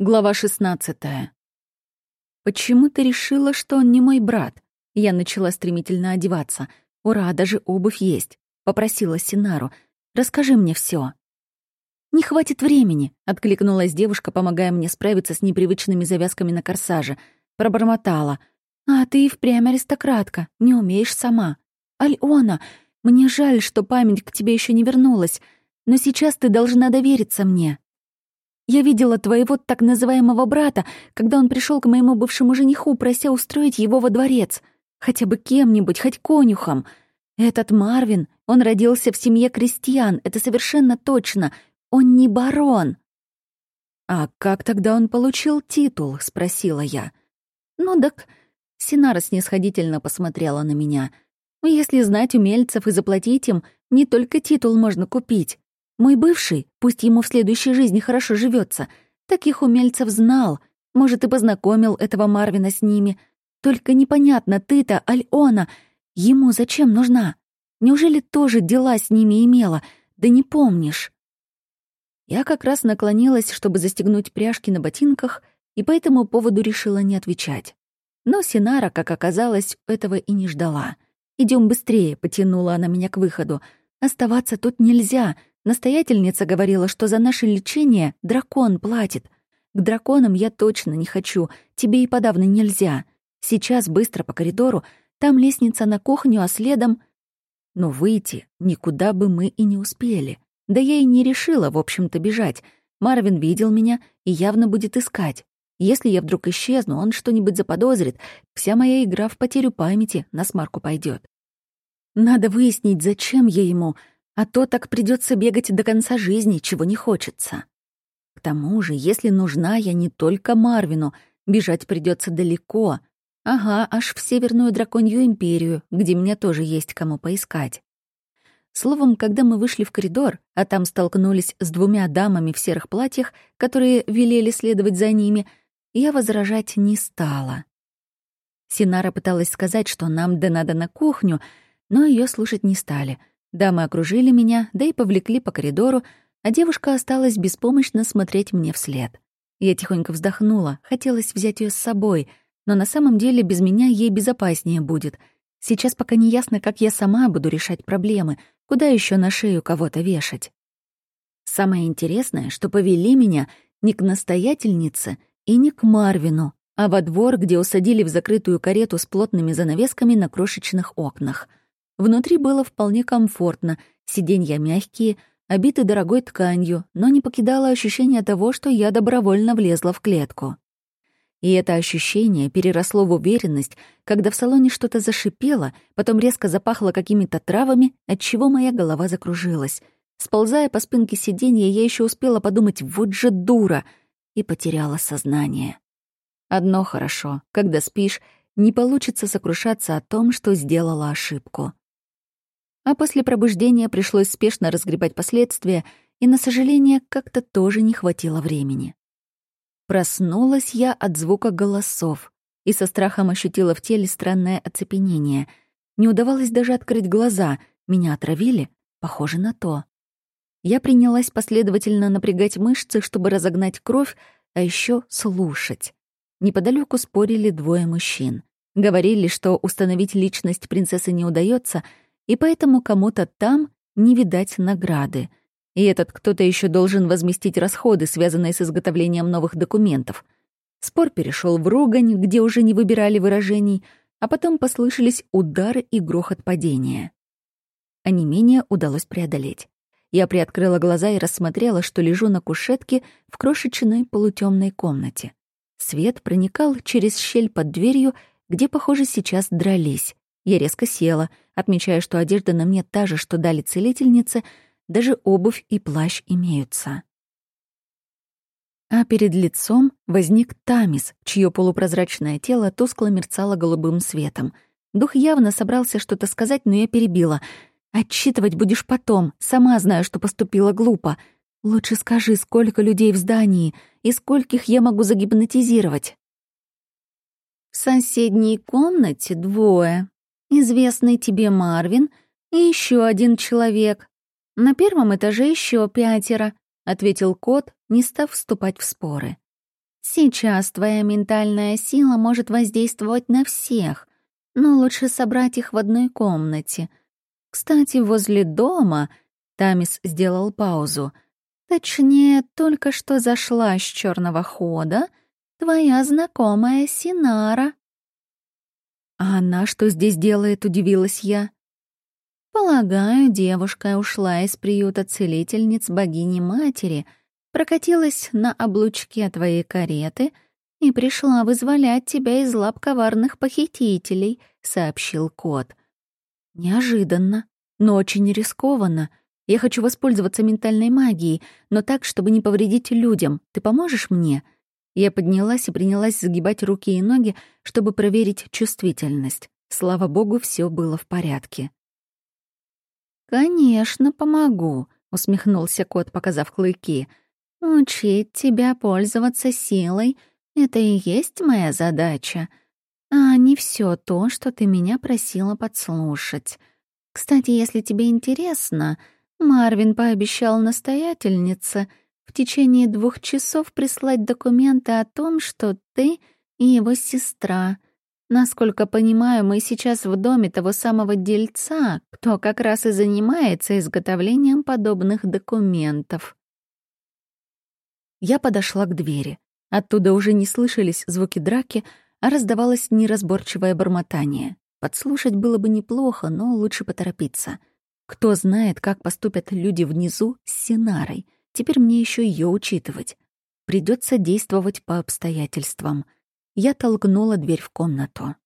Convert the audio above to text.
Глава 16. «Почему ты решила, что он не мой брат?» Я начала стремительно одеваться. «Ура, даже обувь есть!» Попросила Синару. «Расскажи мне все. «Не хватит времени», — откликнулась девушка, помогая мне справиться с непривычными завязками на корсаже. Пробормотала. «А ты и впрямь аристократка, не умеешь сама. Альона, мне жаль, что память к тебе еще не вернулась, но сейчас ты должна довериться мне». Я видела твоего так называемого брата, когда он пришел к моему бывшему жениху, прося устроить его во дворец. Хотя бы кем-нибудь, хоть конюхом. Этот Марвин, он родился в семье крестьян, это совершенно точно. Он не барон. «А как тогда он получил титул?» — спросила я. «Ну так...» — Синара снисходительно посмотрела на меня. «Если знать умельцев и заплатить им, не только титул можно купить. Мой бывший, пусть ему в следующей жизни хорошо живется, таких умельцев знал, может, и познакомил этого Марвина с ними. Только непонятно, ты-то, Альона, ему зачем нужна? Неужели тоже дела с ними имела? Да не помнишь. Я как раз наклонилась, чтобы застегнуть пряжки на ботинках, и по этому поводу решила не отвечать. Но Синара, как оказалось, этого и не ждала. Идем быстрее», — потянула она меня к выходу. «Оставаться тут нельзя. Настоятельница говорила, что за наше лечение дракон платит. К драконам я точно не хочу, тебе и подавно нельзя. Сейчас быстро по коридору, там лестница на кухню, а следом... Но выйти никуда бы мы и не успели. Да я и не решила, в общем-то, бежать. Марвин видел меня и явно будет искать. Если я вдруг исчезну, он что-нибудь заподозрит, вся моя игра в потерю памяти на смарку пойдет. Надо выяснить, зачем я ему, а то так придется бегать до конца жизни, чего не хочется. К тому же, если нужна я не только Марвину, бежать придется далеко. Ага, аж в Северную Драконью Империю, где меня тоже есть кому поискать. Словом, когда мы вышли в коридор, а там столкнулись с двумя дамами в серых платьях, которые велели следовать за ними, я возражать не стала. Синара пыталась сказать, что нам да надо на кухню, но ее слушать не стали — Дамы окружили меня, да и повлекли по коридору, а девушка осталась беспомощно смотреть мне вслед. Я тихонько вздохнула, хотелось взять ее с собой, но на самом деле без меня ей безопаснее будет. Сейчас пока не ясно, как я сама буду решать проблемы, куда еще на шею кого-то вешать. Самое интересное, что повели меня не к настоятельнице и не к Марвину, а во двор, где усадили в закрытую карету с плотными занавесками на крошечных окнах — Внутри было вполне комфортно, сиденья мягкие, обиты дорогой тканью, но не покидало ощущение того, что я добровольно влезла в клетку. И это ощущение переросло в уверенность, когда в салоне что-то зашипело, потом резко запахло какими-то травами, отчего моя голова закружилась. Сползая по спинке сиденья, я еще успела подумать «вот же дура!» и потеряла сознание. Одно хорошо, когда спишь, не получится сокрушаться о том, что сделала ошибку а после пробуждения пришлось спешно разгребать последствия, и, на сожаление, как-то тоже не хватило времени. Проснулась я от звука голосов и со страхом ощутила в теле странное оцепенение. Не удавалось даже открыть глаза. Меня отравили? Похоже на то. Я принялась последовательно напрягать мышцы, чтобы разогнать кровь, а еще слушать. Неподалеку спорили двое мужчин. Говорили, что установить личность принцессы не удается, и поэтому кому-то там не видать награды. И этот кто-то еще должен возместить расходы, связанные с изготовлением новых документов. Спор перешел в ругань, где уже не выбирали выражений, а потом послышались удары и грохот падения. А удалось преодолеть. Я приоткрыла глаза и рассмотрела, что лежу на кушетке в крошечной полутемной комнате. Свет проникал через щель под дверью, где, похоже, сейчас дрались. Я резко села, отмечая, что одежда на мне та же, что дали целительнице, даже обувь и плащ имеются. А перед лицом возник Тамис, чье полупрозрачное тело тускло мерцало голубым светом. Дух явно собрался что-то сказать, но я перебила. «Отчитывать будешь потом, сама знаю, что поступила глупо. Лучше скажи, сколько людей в здании и скольких я могу загипнотизировать». «В соседней комнате двое», известный тебе Марвин и еще один человек. На первом этаже еще пятеро», — ответил кот, не став вступать в споры. Сейчас твоя ментальная сила может воздействовать на всех, но лучше собрать их в одной комнате. Кстати, возле дома Тамис сделал паузу. Точнее, только что зашла с черного хода твоя знакомая Синара. «А она что здесь делает?» — удивилась я. «Полагаю, девушка ушла из приюта целительниц богини-матери, прокатилась на облучке твоей кареты и пришла вызволять тебя из лап коварных похитителей», — сообщил кот. «Неожиданно, но очень рискованно. Я хочу воспользоваться ментальной магией, но так, чтобы не повредить людям. Ты поможешь мне?» Я поднялась и принялась загибать руки и ноги, чтобы проверить чувствительность. Слава богу, все было в порядке. «Конечно, помогу», — усмехнулся кот, показав клыки. «Учить тебя пользоваться силой — это и есть моя задача, а не все то, что ты меня просила подслушать. Кстати, если тебе интересно, Марвин пообещал настоятельнице — в течение двух часов прислать документы о том, что ты и его сестра. Насколько понимаю, мы сейчас в доме того самого дельца, кто как раз и занимается изготовлением подобных документов. Я подошла к двери. Оттуда уже не слышались звуки драки, а раздавалось неразборчивое бормотание. Подслушать было бы неплохо, но лучше поторопиться. Кто знает, как поступят люди внизу с Синарой — Теперь мне еще ее учитывать. Придется действовать по обстоятельствам. Я толкнула дверь в комнату.